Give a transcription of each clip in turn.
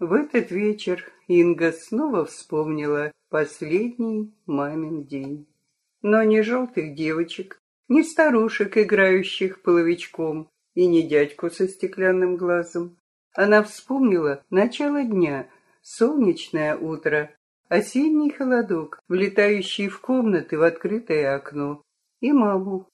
В этот вечер Инга снова вспомнила последний мамин день. Но не желтых девочек, не старушек, играющих половичком, и не дядьку со стеклянным глазом. Она вспомнила начало дня, солнечное утро, осенний холодок, влетающий в комнаты в открытое окно, и маму.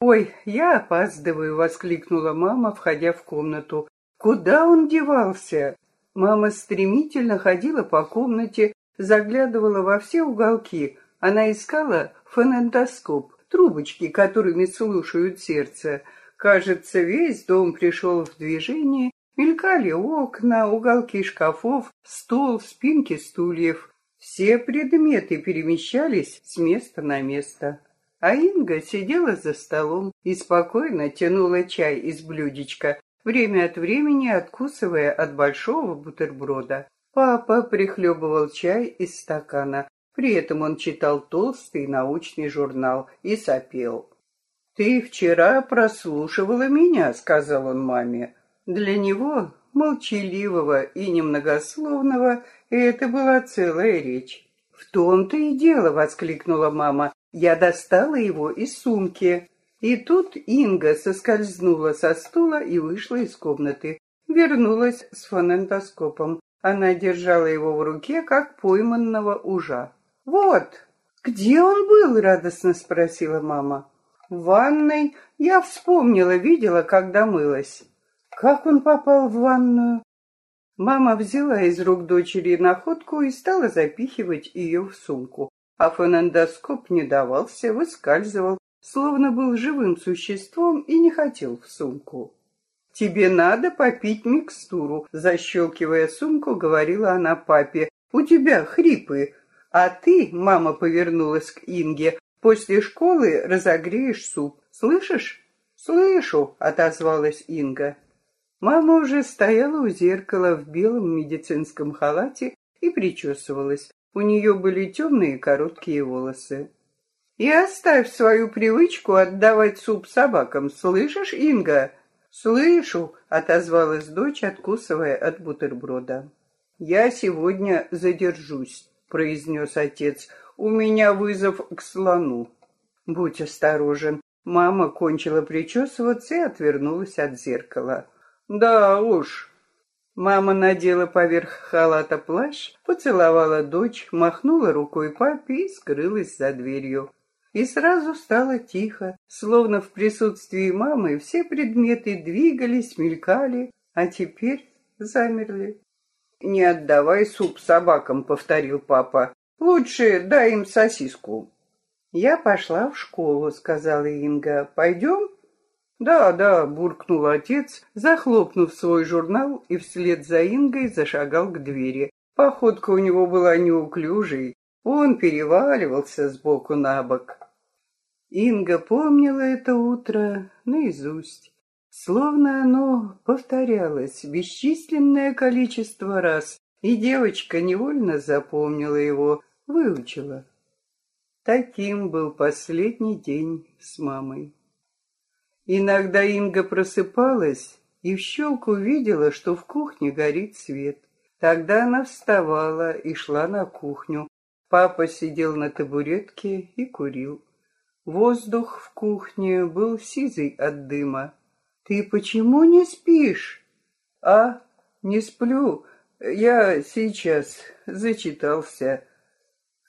«Ой, я опаздываю!» — воскликнула мама, входя в комнату. «Куда он девался?» Мама стремительно ходила по комнате, заглядывала во все уголки. Она искала фонендоскоп, трубочки, которыми слушают сердце. Кажется, весь дом пришел в движение, мелькали окна, уголки шкафов, стол, спинки стульев. Все предметы перемещались с места на место. А Инга сидела за столом и спокойно тянула чай из блюдечка, время от времени откусывая от большого бутерброда. Папа прихлебывал чай из стакана. При этом он читал толстый научный журнал и сопел. «Ты вчера прослушивала меня», — сказал он маме. Для него, молчаливого и немногословного, это была целая речь. «В том-то и дело», — воскликнула мама. «Я достала его из сумки». И тут Инга соскользнула со стула и вышла из комнаты. Вернулась с фонендоскопом. Она держала его в руке, как пойманного ужа. «Вот, где он был?» — радостно спросила мама. «В ванной. Я вспомнила, видела, когда мылась». «Как он попал в ванную?» Мама взяла из рук дочери находку и стала запихивать ее в сумку. А фонендоскоп не давался, выскальзывал, словно был живым существом и не хотел в сумку. «Тебе надо попить микстуру», — защелкивая сумку, говорила она папе. «У тебя хрипы, а ты, — мама повернулась к Инге, — после школы разогреешь суп. Слышишь?» «Слышу», — отозвалась Инга. Мама уже стояла у зеркала в белом медицинском халате и причесывалась. У нее были темные короткие волосы. И оставь свою привычку отдавать суп собакам, слышишь, Инга? Слышу, отозвалась дочь, откусывая от бутерброда. Я сегодня задержусь, произнес отец. У меня вызов к слону. Будь осторожен. Мама кончила причесываться и отвернулась от зеркала. Да уж. Мама надела поверх халата плащ, поцеловала дочь, махнула рукой папе и скрылась за дверью. И сразу стало тихо, словно в присутствии мамы все предметы двигались, мелькали, а теперь замерли. «Не отдавай суп собакам», — повторил папа. «Лучше дай им сосиску». «Я пошла в школу», — сказала Инга. «Пойдем?» «Да, да», — буркнул отец, захлопнув свой журнал и вслед за Ингой зашагал к двери. Походка у него была неуклюжей, он переваливался с боку на бок. Инга помнила это утро наизусть, словно оно повторялось бесчисленное количество раз, и девочка невольно запомнила его, выучила. Таким был последний день с мамой. Иногда Инга просыпалась и в щелку видела, что в кухне горит свет. Тогда она вставала и шла на кухню. Папа сидел на табуретке и курил. Воздух в кухне был сизый от дыма. «Ты почему не спишь?» «А, не сплю. Я сейчас зачитался».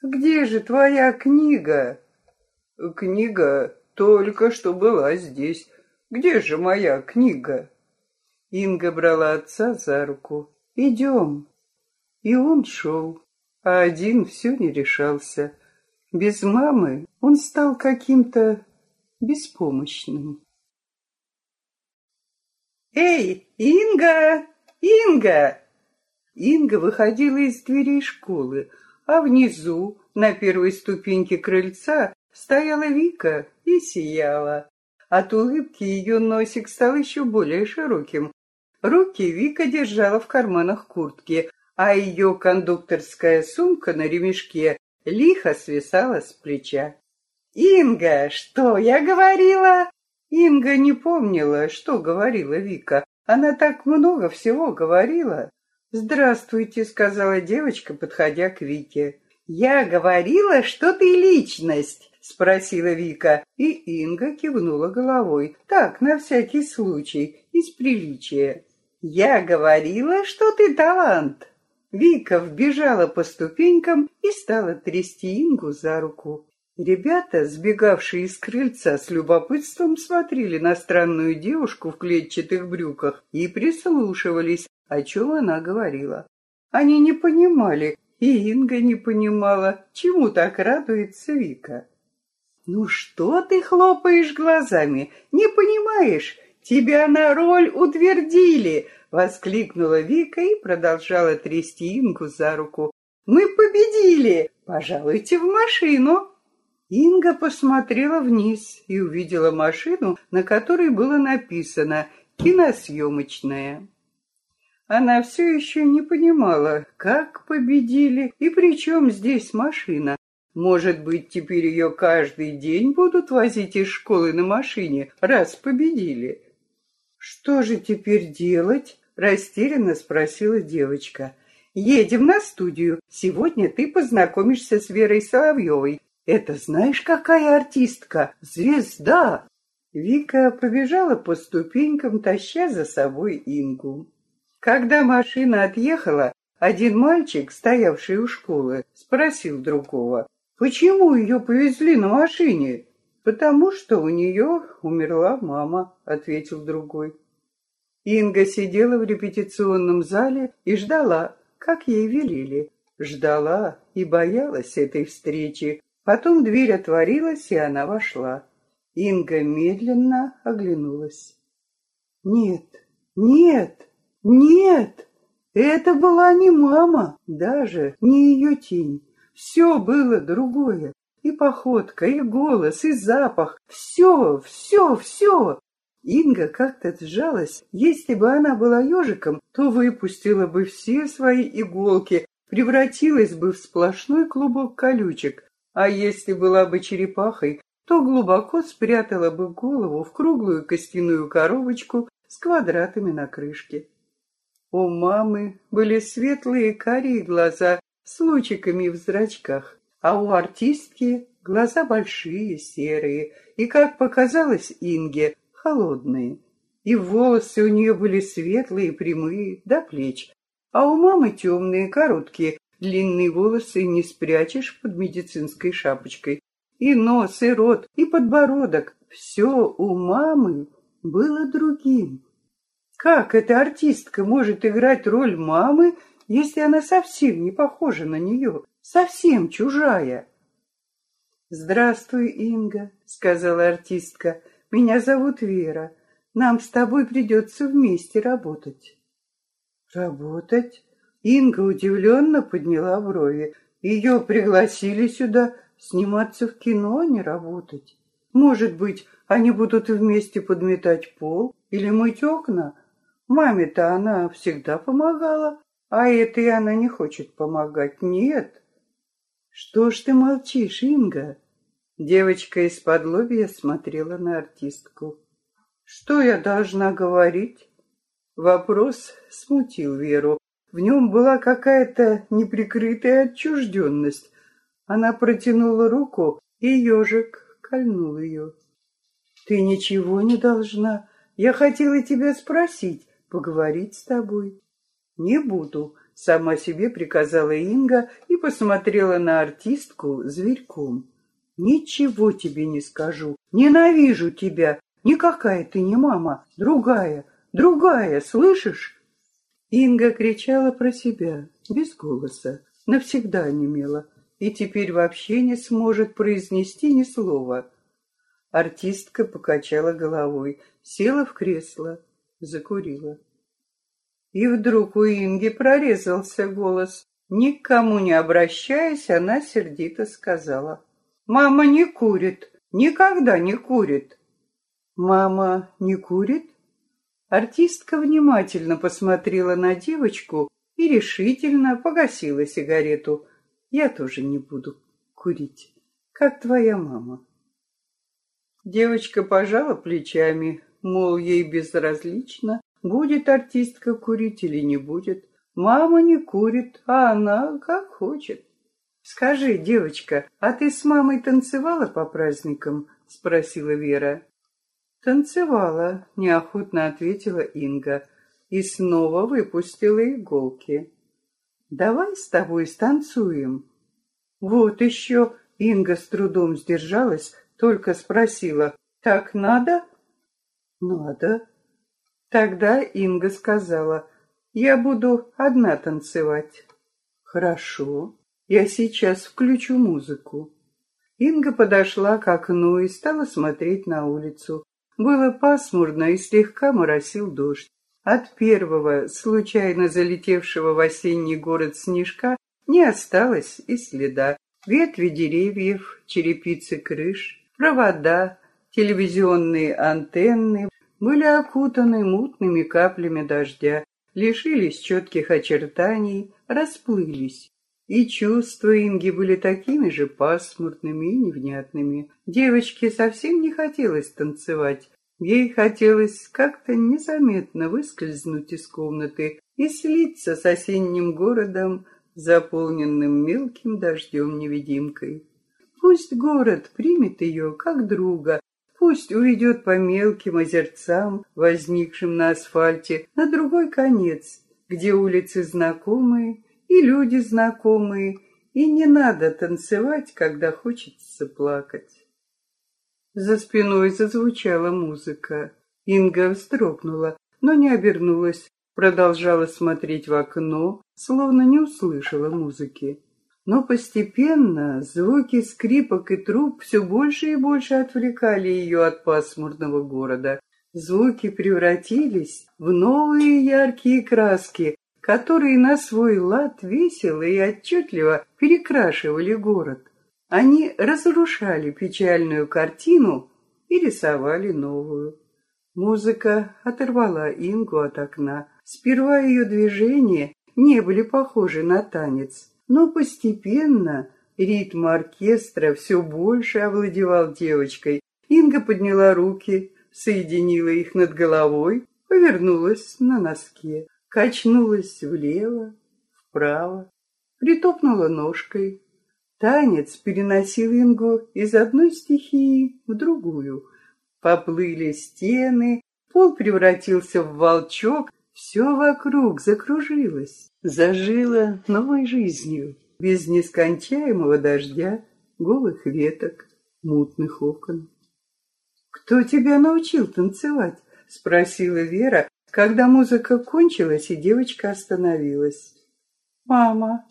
«Где же твоя книга?» «Книга только что была здесь. Где же моя книга?» Инга брала отца за руку. «Идем». И он шел, а один все не решался. Без мамы он стал каким-то беспомощным. «Эй, Инга! Инга!» Инга выходила из дверей школы, а внизу, на первой ступеньке крыльца, стояла Вика и сияла. От улыбки ее носик стал еще более широким. Руки Вика держала в карманах куртки, а ее кондукторская сумка на ремешке лихо свисала с плеча. «Инга, что я говорила?» Инга не помнила, что говорила Вика. Она так много всего говорила. «Здравствуйте», — сказала девочка, подходя к Вике. «Я говорила, что ты личность», — спросила Вика, и Инга кивнула головой. Так, на всякий случай, из приличия. «Я говорила, что ты талант». Вика вбежала по ступенькам и стала трясти Ингу за руку. Ребята, сбегавшие из крыльца, с любопытством смотрели на странную девушку в клетчатых брюках и прислушивались, о чем она говорила. Они не понимали, и Инга не понимала, чему так радуется Вика. «Ну что ты хлопаешь глазами? Не понимаешь? Тебя на роль утвердили!» — воскликнула Вика и продолжала трясти Ингу за руку. «Мы победили! Пожалуйте в машину!» Инга посмотрела вниз и увидела машину, на которой было написано «Киносъемочная». Она все еще не понимала, как победили и при чем здесь машина. Может быть, теперь ее каждый день будут возить из школы на машине, раз победили. «Что же теперь делать?» — растерянно спросила девочка. «Едем на студию. Сегодня ты познакомишься с Верой Соловьевой. Это знаешь, какая артистка? Звезда!» Вика побежала по ступенькам, таща за собой Ингу. Когда машина отъехала, один мальчик, стоявший у школы, спросил другого, почему ее повезли на машине? «Потому что у нее умерла мама», — ответил другой. Инга сидела в репетиционном зале и ждала, как ей велели. Ждала и боялась этой встречи. Потом дверь отворилась, и она вошла. Инга медленно оглянулась. «Нет, нет!» Нет, это была не мама, даже не ее тень. Все было другое. И походка, и голос, и запах. Все, все, все. Инга как-то сжалась. Если бы она была ежиком, то выпустила бы все свои иголки, превратилась бы в сплошной клубок колючек. А если была бы черепахой, то глубоко спрятала бы голову в круглую костяную коробочку с квадратами на крышке. У мамы были светлые карие глаза с лучиками в зрачках, а у артистки глаза большие, серые, и, как показалось Инге, холодные. И волосы у нее были светлые, прямые, до плеч, а у мамы темные, короткие, длинные волосы не спрячешь под медицинской шапочкой. И нос, и рот, и подбородок — все у мамы было другим. Как эта артистка может играть роль мамы, если она совсем не похожа на нее, совсем чужая? «Здравствуй, Инга», — сказала артистка. «Меня зовут Вера. Нам с тобой придется вместе работать». «Работать?» Инга удивленно подняла брови. Ее пригласили сюда сниматься в кино, а не работать. Может быть, они будут вместе подметать пол или мыть окна, Маме-то она всегда помогала, а этой она не хочет помогать. Нет. Что ж ты молчишь, Инга? Девочка из-под лобья смотрела на артистку. Что я должна говорить? Вопрос смутил Веру. В нем была какая-то неприкрытая отчужденность. Она протянула руку, и ежик кольнул ее. «Ты ничего не должна. Я хотела тебя спросить, поговорить с тобой. Не буду, сама себе приказала Инга и посмотрела на артистку зверьком. Ничего тебе не скажу. Ненавижу тебя. Никакая ты не мама, другая, другая, слышишь? Инга кричала про себя, без голоса, навсегда немела, и теперь вообще не сможет произнести ни слова. Артистка покачала головой, села в кресло, закурила. И вдруг у Инги прорезался голос. Никому не обращаясь, она сердито сказала. «Мама не курит, никогда не курит». «Мама не курит?» Артистка внимательно посмотрела на девочку и решительно погасила сигарету. «Я тоже не буду курить, как твоя мама». Девочка пожала плечами, мол, ей безразлично, Будет артистка курить или не будет, Мама не курит, а она как хочет. Скажи, девочка, а ты с мамой танцевала по праздникам? Спросила Вера. Танцевала, неохотно ответила Инга и снова выпустила иголки. Давай с тобой станцуем. Вот еще Инга с трудом сдержалась, только спросила, так надо? Надо. Тогда Инга сказала, я буду одна танцевать. Хорошо, я сейчас включу музыку. Инга подошла к окну и стала смотреть на улицу. Было пасмурно и слегка моросил дождь. От первого, случайно залетевшего в осенний город снежка, не осталось и следа. Ветви деревьев, черепицы крыш, провода, телевизионные антенны были окутаны мутными каплями дождя, лишились четких очертаний, расплылись. И чувства Инги были такими же пасмурными и невнятными. Девочке совсем не хотелось танцевать. Ей хотелось как-то незаметно выскользнуть из комнаты и слиться с осенним городом, заполненным мелким дождем-невидимкой. Пусть город примет ее как друга, Пусть уйдет по мелким озерцам, возникшим на асфальте, на другой конец, где улицы знакомые и люди знакомые, и не надо танцевать, когда хочется плакать. За спиной зазвучала музыка. Инга вздрогнула, но не обернулась, продолжала смотреть в окно, словно не услышала музыки. Но постепенно звуки скрипок и труб все больше и больше отвлекали ее от пасмурного города. Звуки превратились в новые яркие краски, которые на свой лад весело и отчетливо перекрашивали город. Они разрушали печальную картину и рисовали новую. Музыка оторвала Ингу от окна. Сперва ее движения не были похожи на танец. Но постепенно ритм оркестра все больше овладевал девочкой. Инга подняла руки, соединила их над головой, повернулась на носке, качнулась влево, вправо, притопнула ножкой. Танец переносил Ингу из одной стихии в другую. Поплыли стены, пол превратился в волчок, все вокруг закружилось, зажило новой жизнью, без нескончаемого дождя, голых веток, мутных окон. «Кто тебя научил танцевать?» — спросила Вера, когда музыка кончилась и девочка остановилась. «Мама».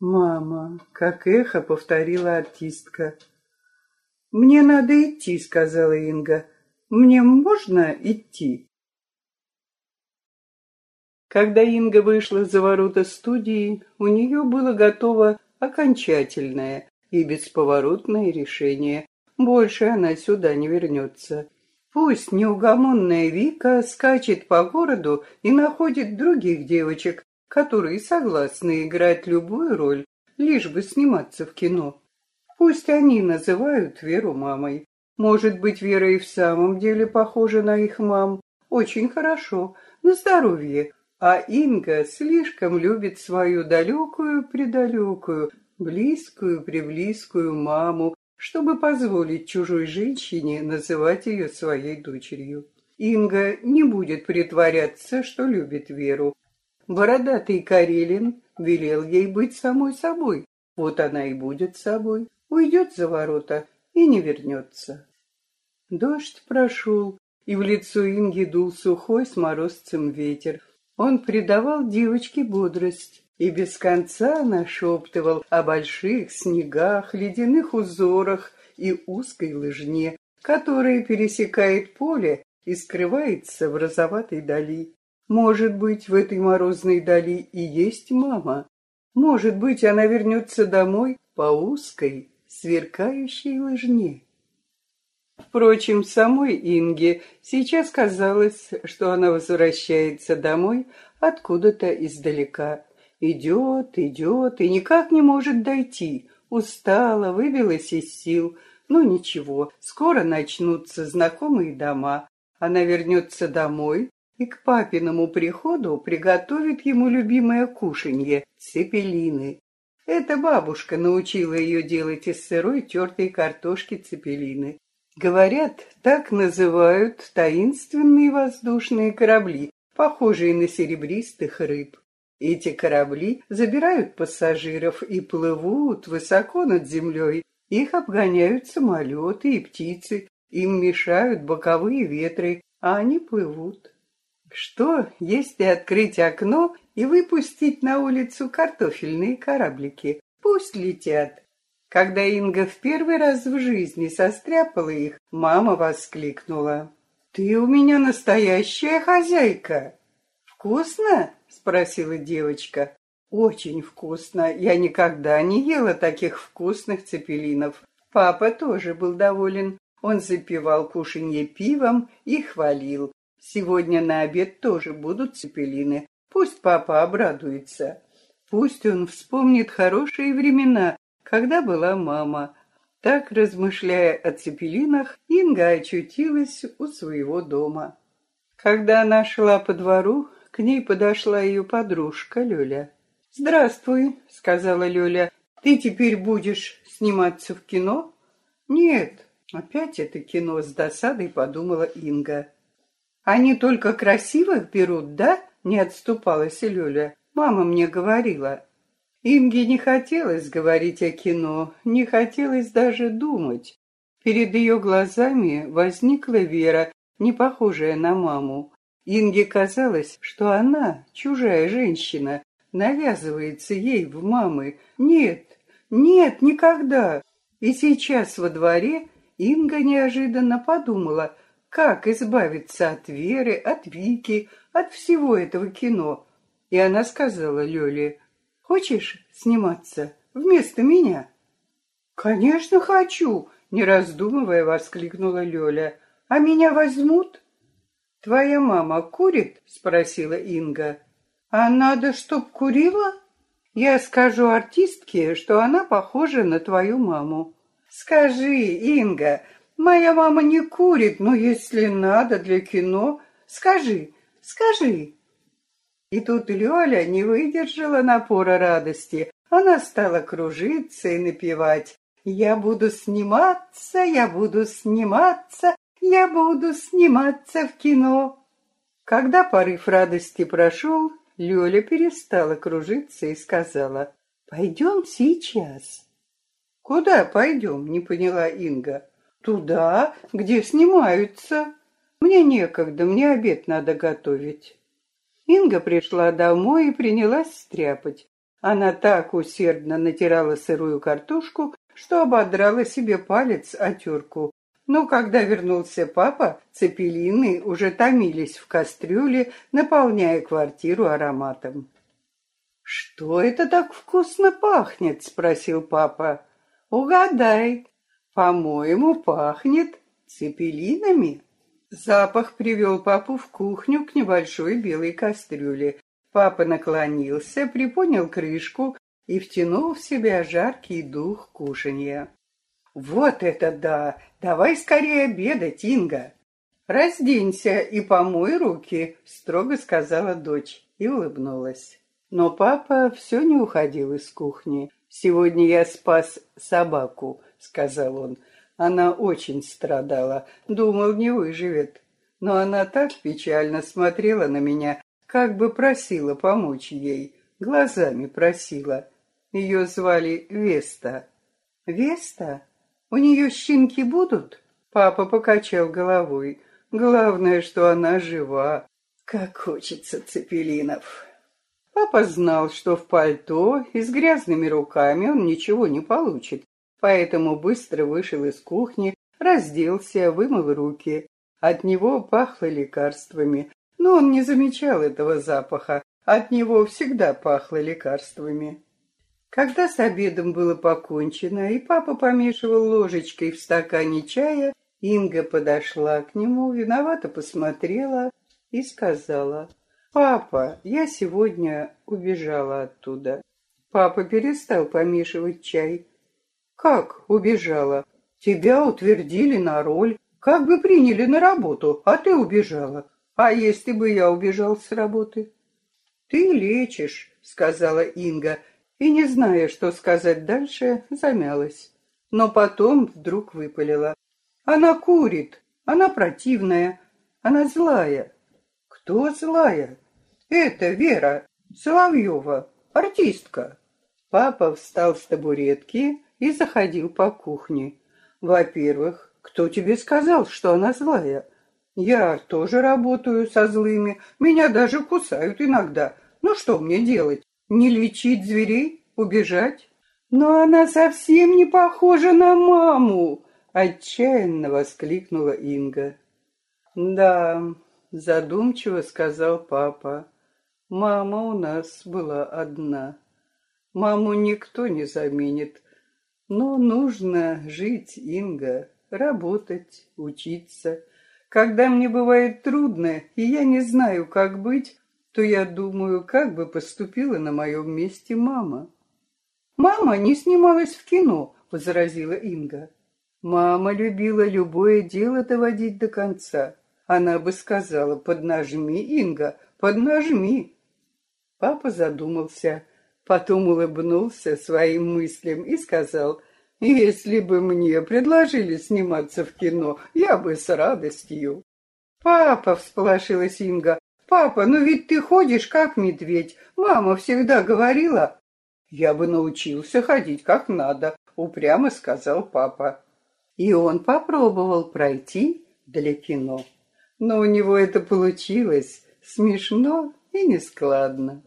«Мама», — как эхо повторила артистка. «Мне надо идти», — сказала Инга. «Мне можно идти?» Когда Инга вышла за ворота студии, у нее было готово окончательное и бесповоротное решение. Больше она сюда не вернется. Пусть неугомонная Вика скачет по городу и находит других девочек, которые согласны играть любую роль, лишь бы сниматься в кино. Пусть они называют Веру мамой. Может быть, Вера и в самом деле похожа на их мам. Очень хорошо, на здоровье. А Инга слишком любит свою далекую-предалекую, близкую-преблизкую маму, чтобы позволить чужой женщине называть ее своей дочерью. Инга не будет притворяться, что любит Веру. Бородатый Карелин велел ей быть самой собой. Вот она и будет собой, уйдет за ворота и не вернется. Дождь прошел, и в лицо Инги дул сухой с морозцем ветер. Он придавал девочке бодрость и без конца нашептывал о больших снегах, ледяных узорах и узкой лыжне, которая пересекает поле и скрывается в розоватой дали. Может быть, в этой морозной дали и есть мама. Может быть, она вернется домой по узкой, сверкающей лыжне. Впрочем, самой Инге сейчас казалось, что она возвращается домой откуда-то издалека. Идет, идет и никак не может дойти. Устала, выбилась из сил. Ну ничего, скоро начнутся знакомые дома. Она вернется домой, и к папиному приходу приготовит ему любимое кушанье — цепелины. Эта бабушка научила ее делать из сырой тертой картошки цепелины. Говорят, так называют таинственные воздушные корабли, похожие на серебристых рыб. Эти корабли забирают пассажиров и плывут высоко над землей. Их обгоняют самолеты и птицы, им мешают боковые ветры, а они плывут. Что, если открыть окно и выпустить на улицу картофельные кораблики? Пусть летят. Когда Инга в первый раз в жизни состряпала их, мама воскликнула. «Ты у меня настоящая хозяйка!» «Вкусно?» — спросила девочка. «Очень вкусно. Я никогда не ела таких вкусных цепелинов». Папа тоже был доволен. Он запивал кушанье пивом и хвалил. Сегодня на обед тоже будут цепелины. Пусть папа обрадуется. Пусть он вспомнит хорошие времена, когда была мама. Так, размышляя о цепелинах, Инга очутилась у своего дома. Когда она шла по двору, к ней подошла ее подружка Лёля. «Здравствуй», — сказала Лёля. «Ты теперь будешь сниматься в кино?» «Нет, опять это кино с досадой», — подумала Инга. «Они только красивых берут, да?» — не отступалась Лёля. «Мама мне говорила». Инге не хотелось говорить о кино, не хотелось даже думать. Перед ее глазами возникла Вера, не похожая на маму. Инге казалось, что она, чужая женщина, навязывается ей в мамы. Нет, нет, никогда. И сейчас во дворе Инга неожиданно подумала, как избавиться от Веры, от Вики, от всего этого кино. И она сказала Лёле, Хочешь сниматься вместо меня?» «Конечно хочу!» — не раздумывая воскликнула Лёля. «А меня возьмут?» «Твоя мама курит?» — спросила Инга. «А надо, чтоб курила?» «Я скажу артистке, что она похожа на твою маму». «Скажи, Инга, моя мама не курит, но если надо для кино, скажи, скажи». И тут Лёля не выдержала напора радости. Она стала кружиться и напевать. «Я буду сниматься, я буду сниматься, я буду сниматься в кино». Когда порыв радости прошел, Лёля перестала кружиться и сказала, «Пойдем сейчас». «Куда пойдем?» — не поняла Инга. «Туда, где снимаются. Мне некогда, мне обед надо готовить». Инга пришла домой и принялась стряпать. Она так усердно натирала сырую картошку, что ободрала себе палец о терку. Но когда вернулся папа, цепелины уже томились в кастрюле, наполняя квартиру ароматом. «Что это так вкусно пахнет?» — спросил папа. «Угадай. По-моему, пахнет цепелинами». Запах привел папу в кухню к небольшой белой кастрюле. Папа наклонился, приподнял крышку и втянул в себя жаркий дух кушанья. «Вот это да! Давай скорее обедать, Инга!» «Разденься и помой руки», — строго сказала дочь и улыбнулась. Но папа все не уходил из кухни. «Сегодня я спас собаку», — сказал он. Она очень страдала, думал, не выживет. Но она так печально смотрела на меня, как бы просила помочь ей, глазами просила. Ее звали Веста. «Веста? У нее щенки будут?» Папа покачал головой. «Главное, что она жива. Как хочется цепелинов!» Папа знал, что в пальто и с грязными руками он ничего не получит, поэтому быстро вышел из кухни, разделся, вымыл руки. От него пахло лекарствами, но он не замечал этого запаха, от него всегда пахло лекарствами. Когда с обедом было покончено, и папа помешивал ложечкой в стакане чая, Инга подошла к нему, виновато посмотрела и сказала, «Папа, я сегодня убежала оттуда». Папа перестал помешивать чай. Как убежала? Тебя утвердили на роль, как бы приняли на работу, а ты убежала. А если бы я убежал с работы? Ты лечишь, сказала Инга, и, не зная, что сказать дальше, замялась. Но потом вдруг выпалила. Она курит, она противная, она злая. Кто злая? Это Вера Соловьева, артистка. Папа встал с табуретки и заходил по кухне. Во-первых, кто тебе сказал, что она злая? Я тоже работаю со злыми, меня даже кусают иногда. Ну что мне делать? Не лечить зверей? Убежать? Но она совсем не похожа на маму, отчаянно воскликнула Инга. Да, задумчиво сказал папа. Мама у нас была одна. Маму никто не заменит. Но нужно жить, Инга, работать, учиться. Когда мне бывает трудно, и я не знаю, как быть, то я думаю, как бы поступила на моем месте мама. «Мама не снималась в кино», — возразила Инга. «Мама любила любое дело доводить до конца. Она бы сказала, поднажми, Инга, поднажми». Папа задумался, потом улыбнулся своим мыслям и сказал, «Если бы мне предложили сниматься в кино, я бы с радостью». «Папа!» — всполошилась Инга. «Папа, ну ведь ты ходишь как медведь. Мама всегда говорила, «Я бы научился ходить как надо», — упрямо сказал папа. И он попробовал пройти для кино. Но у него это получилось смешно и нескладно.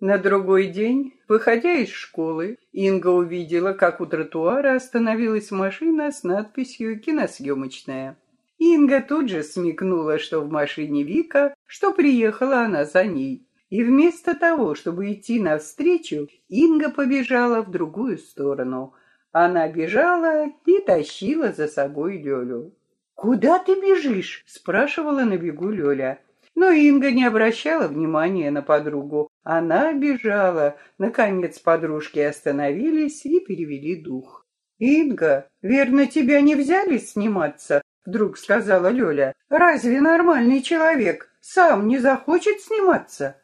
На другой день, выходя из школы, Инга увидела, как у тротуара остановилась машина с надписью «Киносъемочная». Инга тут же смекнула, что в машине Вика, что приехала она за ней. И вместо того, чтобы идти навстречу, Инга побежала в другую сторону. Она бежала и тащила за собой Лёлю. «Куда ты бежишь?» — спрашивала на бегу Лёля. Но Инга не обращала внимания на подругу. Она бежала. Наконец подружки остановились и перевели дух. «Инга, верно, тебя не взяли сниматься?» — вдруг сказала Лёля. «Разве нормальный человек сам не захочет сниматься?»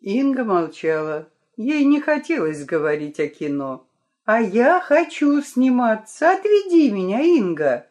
Инга молчала. Ей не хотелось говорить о кино. «А я хочу сниматься. Отведи меня, Инга!»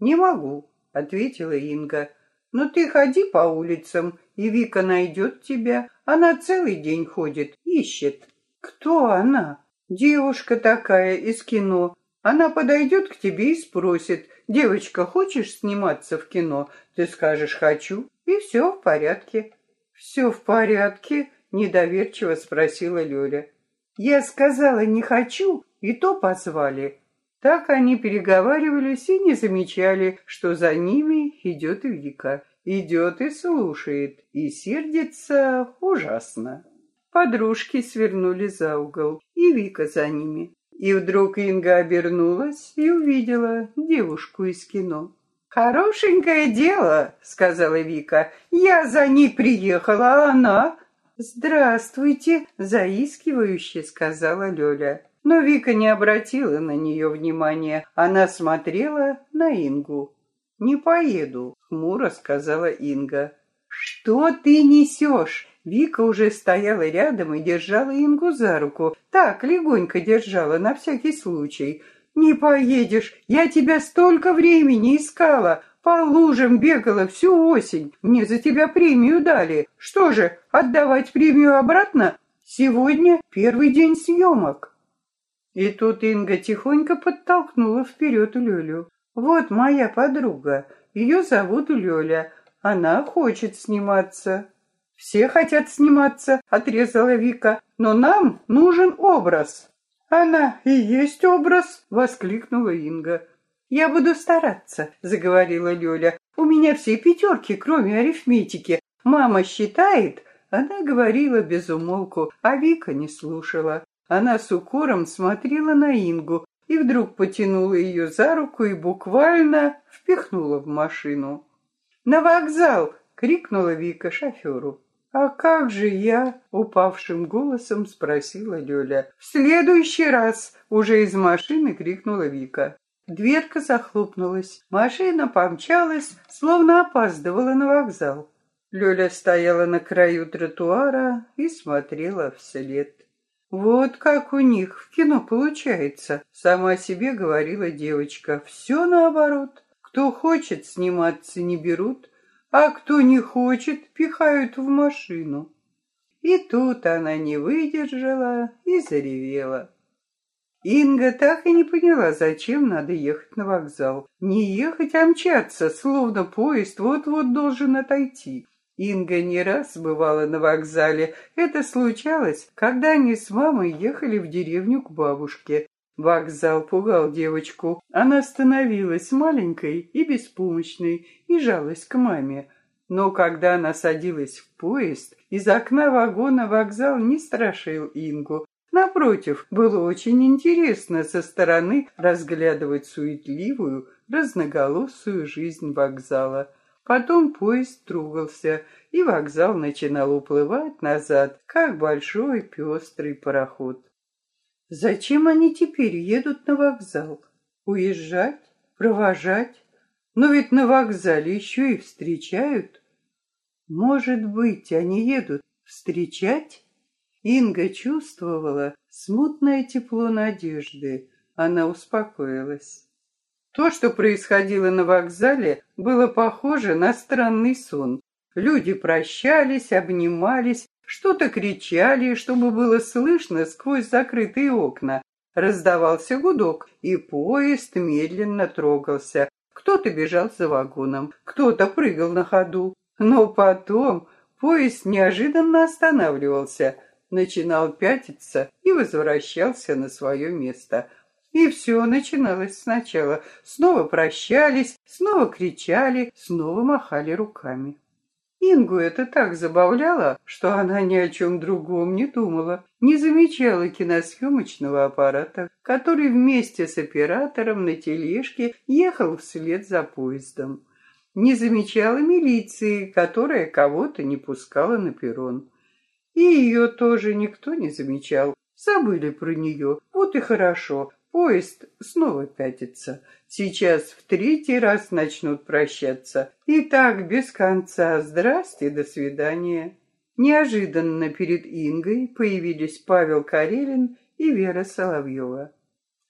«Не могу», — ответила Инга. «Но ты ходи по улицам, и Вика найдет тебя. Она целый день ходит, ищет». «Кто она?» «Девушка такая из кино. Она подойдет к тебе и спросит, «Девочка, хочешь сниматься в кино?» Ты скажешь «хочу», и все в порядке. «Все в порядке?» — недоверчиво спросила Лёля. «Я сказала не хочу, и то позвали». Так они переговаривались и не замечали, что за ними идет Вика. Идет и слушает, и сердится ужасно. Подружки свернули за угол, и Вика за ними. И вдруг Инга обернулась и увидела девушку из кино. «Хорошенькое дело», — сказала Вика. «Я за ней приехала, а она...» «Здравствуйте», — заискивающе сказала Лёля. Но Вика не обратила на нее внимания. Она смотрела на Ингу. «Не поеду», — хмуро сказала Инга. «Что ты несешь?» Вика уже стояла рядом и держала Ингу за руку. Так, легонько держала, на всякий случай. «Не поедешь, я тебя столько времени искала, по лужам бегала всю осень, мне за тебя премию дали. Что же, отдавать премию обратно? Сегодня первый день съемок». И тут Инга тихонько подтолкнула вперед Лёлю. «Вот моя подруга, ее зовут Лёля, она хочет сниматься». «Все хотят сниматься», — отрезала Вика, «но нам нужен образ». «Она и есть образ!» — воскликнула Инга. «Я буду стараться», — заговорила Лёля. «У меня все пятерки, кроме арифметики. Мама считает...» Она говорила без умолку, а Вика не слушала. Она с укором смотрела на Ингу и вдруг потянула ее за руку и буквально впихнула в машину. «На вокзал!» — крикнула Вика шоферу. «А как же я?» — упавшим голосом спросила Лёля. «В следующий раз!» — уже из машины крикнула Вика. Дверка захлопнулась. Машина помчалась, словно опаздывала на вокзал. Лёля стояла на краю тротуара и смотрела вслед. «Вот как у них в кино получается», — сама себе говорила девочка. «Все наоборот. Кто хочет сниматься, не берут, а кто не хочет, пихают в машину». И тут она не выдержала и заревела. Инга так и не поняла, зачем надо ехать на вокзал. Не ехать, а мчаться, словно поезд вот-вот должен отойти. Инга не раз бывала на вокзале. Это случалось, когда они с мамой ехали в деревню к бабушке. Вокзал пугал девочку. Она становилась маленькой и беспомощной и жалась к маме. Но когда она садилась в поезд, из окна вагона вокзал не страшил Ингу. Напротив, было очень интересно со стороны разглядывать суетливую, разноголосую жизнь вокзала. Потом поезд трогался, и вокзал начинал уплывать назад, как большой пестрый пароход. Зачем они теперь едут на вокзал? Уезжать? Провожать? Но ведь на вокзале еще и встречают. Может быть, они едут встречать? Инга чувствовала смутное тепло надежды. Она успокоилась. То, что происходило на вокзале, было похоже на странный сон. Люди прощались, обнимались, что-то кричали, чтобы было слышно сквозь закрытые окна. Раздавался гудок, и поезд медленно трогался. Кто-то бежал за вагоном, кто-то прыгал на ходу. Но потом поезд неожиданно останавливался, начинал пятиться и возвращался на свое место – и все начиналось сначала. Снова прощались, снова кричали, снова махали руками. Ингу это так забавляло, что она ни о чем другом не думала, не замечала киносъемочного аппарата, который вместе с оператором на тележке ехал вслед за поездом. Не замечала милиции, которая кого-то не пускала на перрон. И ее тоже никто не замечал. Забыли про нее. Вот и хорошо. Поезд снова пятится. Сейчас в третий раз начнут прощаться. И так без конца. Здрасте, до свидания. Неожиданно перед Ингой появились Павел Карелин и Вера Соловьева.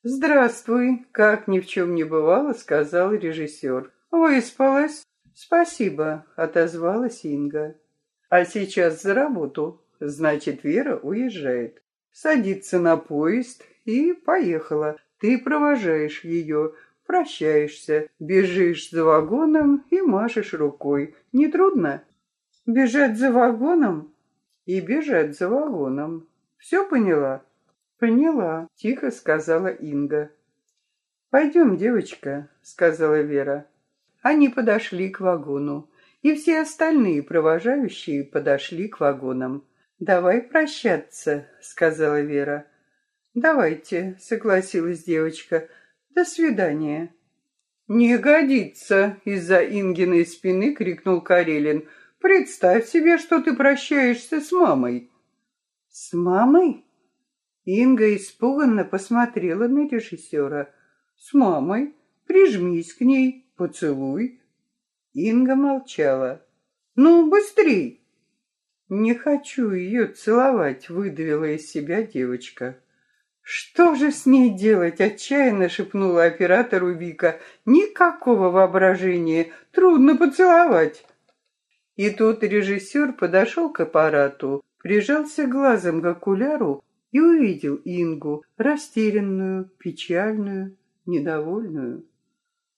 «Здравствуй», — как ни в чем не бывало, сказал режиссер. «Выспалась?» «Спасибо», — отозвалась Инга. «А сейчас за работу. Значит, Вера уезжает. Садится на поезд и поехала. Ты провожаешь ее, прощаешься, бежишь за вагоном и машешь рукой. Не трудно? Бежать за вагоном и бежать за вагоном. Все поняла? Поняла, тихо сказала Инга. Пойдем, девочка, сказала Вера. Они подошли к вагону, и все остальные провожающие подошли к вагонам. «Давай прощаться», — сказала Вера. «Давайте», — согласилась девочка. «До свидания». «Не годится!» — из-за Ингиной спины крикнул Карелин. «Представь себе, что ты прощаешься с мамой». «С мамой?» Инга испуганно посмотрела на режиссера. «С мамой. Прижмись к ней, поцелуй». Инга молчала. «Ну, быстрей!» «Не хочу ее целовать», — выдавила из себя девочка. «Что же с ней делать?» — отчаянно шепнула оператору Вика. «Никакого воображения. Трудно поцеловать». И тут режиссер подошел к аппарату, прижался глазом к окуляру и увидел Ингу, растерянную, печальную, недовольную.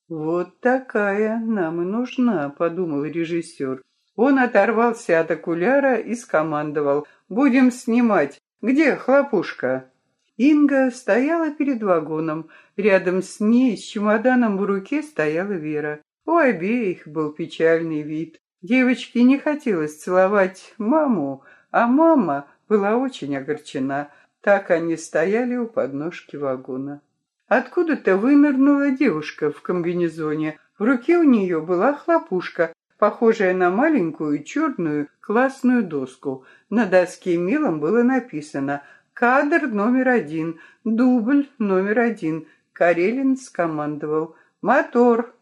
«Вот такая нам и нужна», — подумал режиссер. Он оторвался от окуляра и скомандовал. «Будем снимать. Где хлопушка?» Инга стояла перед вагоном. Рядом с ней, с чемоданом в руке, стояла Вера. У обеих был печальный вид. Девочке не хотелось целовать маму, а мама была очень огорчена. Так они стояли у подножки вагона. Откуда-то вынырнула девушка в комбинезоне. В руке у нее была хлопушка, похожая на маленькую черную классную доску. На доске мелом было написано Кадр номер один, дубль номер один, Карелин скомандовал «Мотор!».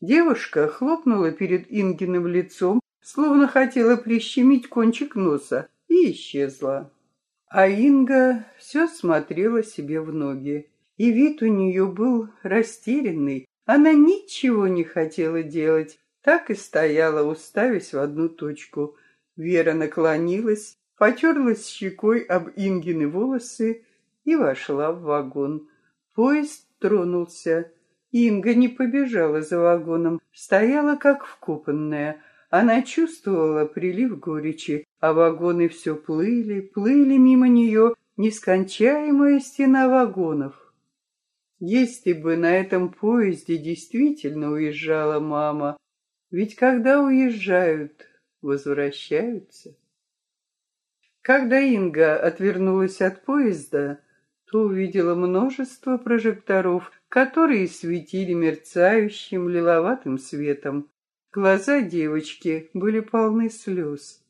Девушка хлопнула перед Ингиным лицом, словно хотела прищемить кончик носа, и исчезла. А Инга все смотрела себе в ноги, и вид у нее был растерянный. Она ничего не хотела делать, так и стояла, уставясь в одну точку. Вера наклонилась, потерлась щекой об Ингины волосы и вошла в вагон. Поезд тронулся. Инга не побежала за вагоном, стояла как вкопанная. Она чувствовала прилив горечи, а вагоны все плыли, плыли мимо нее, нескончаемая стена вагонов. Если бы на этом поезде действительно уезжала мама, ведь когда уезжают, возвращаются. Когда Инга отвернулась от поезда, то увидела множество прожекторов, которые светили мерцающим лиловатым светом. Глаза девочки были полны слез,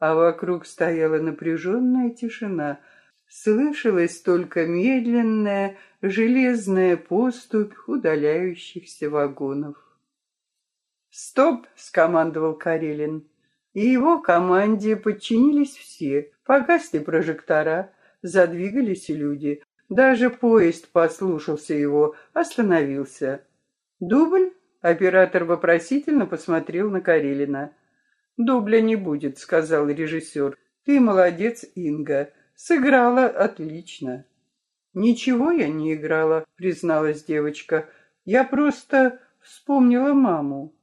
а вокруг стояла напряженная тишина. Слышалась только медленная, железная поступь удаляющихся вагонов. «Стоп!» — скомандовал Карелин. И его команде подчинились все. Погасли прожектора, задвигались люди. Даже поезд послушался его, остановился. «Дубль?» — оператор вопросительно посмотрел на Карелина. «Дубля не будет», — сказал режиссер. «Ты молодец, Инга. Сыграла отлично». «Ничего я не играла», — призналась девочка. «Я просто вспомнила маму».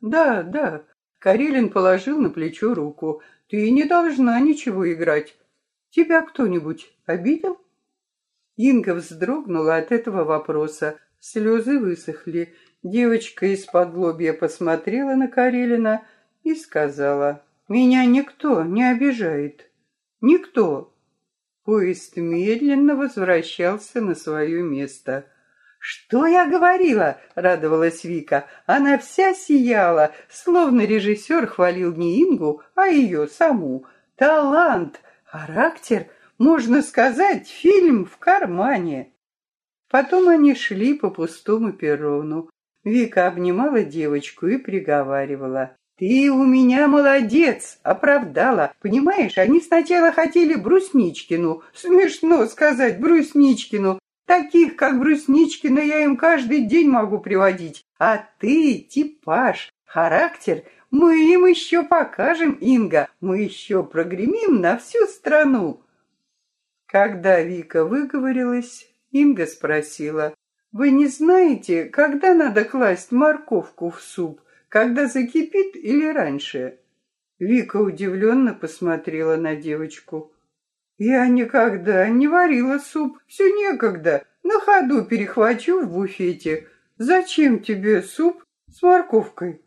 «Да, да», — Карелин положил на плечо руку. «Ты не должна ничего играть. Тебя кто-нибудь обидел?» Инга вздрогнула от этого вопроса. Слезы высохли. Девочка из-под лобья посмотрела на Карелина и сказала, «Меня никто не обижает. Никто». Поезд медленно возвращался на свое место. «Что я говорила?» — радовалась Вика. Она вся сияла, словно режиссер хвалил не Ингу, а ее саму. Талант, характер, можно сказать, фильм в кармане. Потом они шли по пустому перрону. Вика обнимала девочку и приговаривала. «Ты у меня молодец!» — оправдала. Понимаешь, они сначала хотели Брусничкину. Смешно сказать Брусничкину. Таких, как Брусничкина, я им каждый день могу приводить. А ты, типаж, характер, мы им еще покажем, Инга. Мы еще прогремим на всю страну. Когда Вика выговорилась, Инга спросила, «Вы не знаете, когда надо класть морковку в суп? Когда закипит или раньше?» Вика удивленно посмотрела на девочку. Я никогда не варила суп, все некогда. На ходу перехвачу в буфете. Зачем тебе суп с морковкой?